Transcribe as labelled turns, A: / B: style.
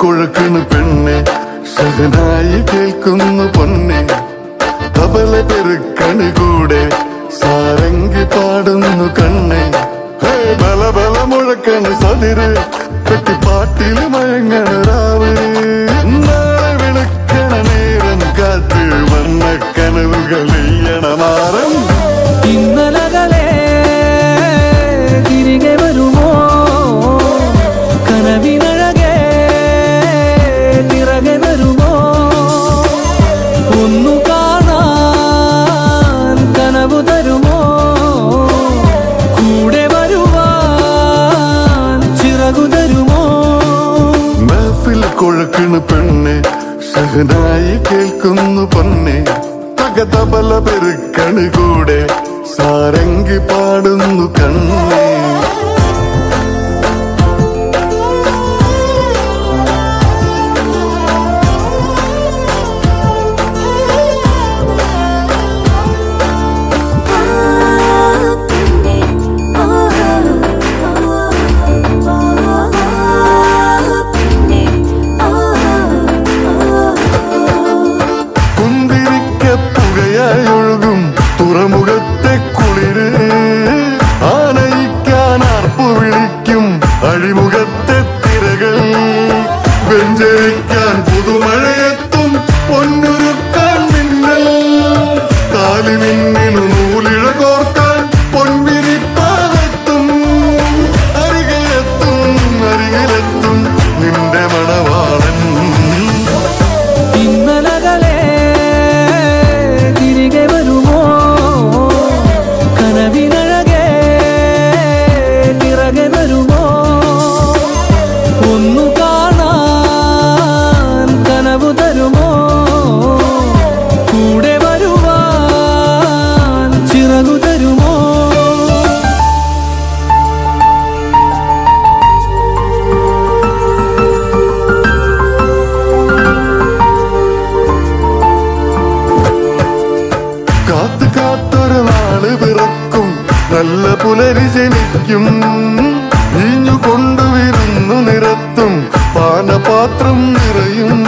A: കുഴക്കണ് പെണ്ണെ സഹനായി കേൾക്കുന്നു പൊന്നെ. തബല പെരുക്കണ് കൂടെ സാരംഗി പാടുന്നു കണ്ണെ. ബല ബല മുഴക്കണ് സതിര്. കുഴക്കണ് പെണ്ണെ. സഹനായി കേൾക്കുന്നു പൊന്നെ. തകതബല പെരുക്കണ് കൂടെ. സാരംഗി പാടുന്നു കണ്ണേ. ആനയിക്കാൻ ആർപ്പു വിളിക്കും അഴിമുഖത്തെ തിരകൾ. വെഞ്ചരിക്കാൻ പുതുമഴയെത്തും പൊന്നുരുക്കാൻ കാത്തൊരു നാൾ പിറക്കും നല്ല പുലരി ജനിക്കും. ഇഞ്ഞു കൊണ്ടുവരുന്നു നിരത്തും പാനപാത്രം നിറയും.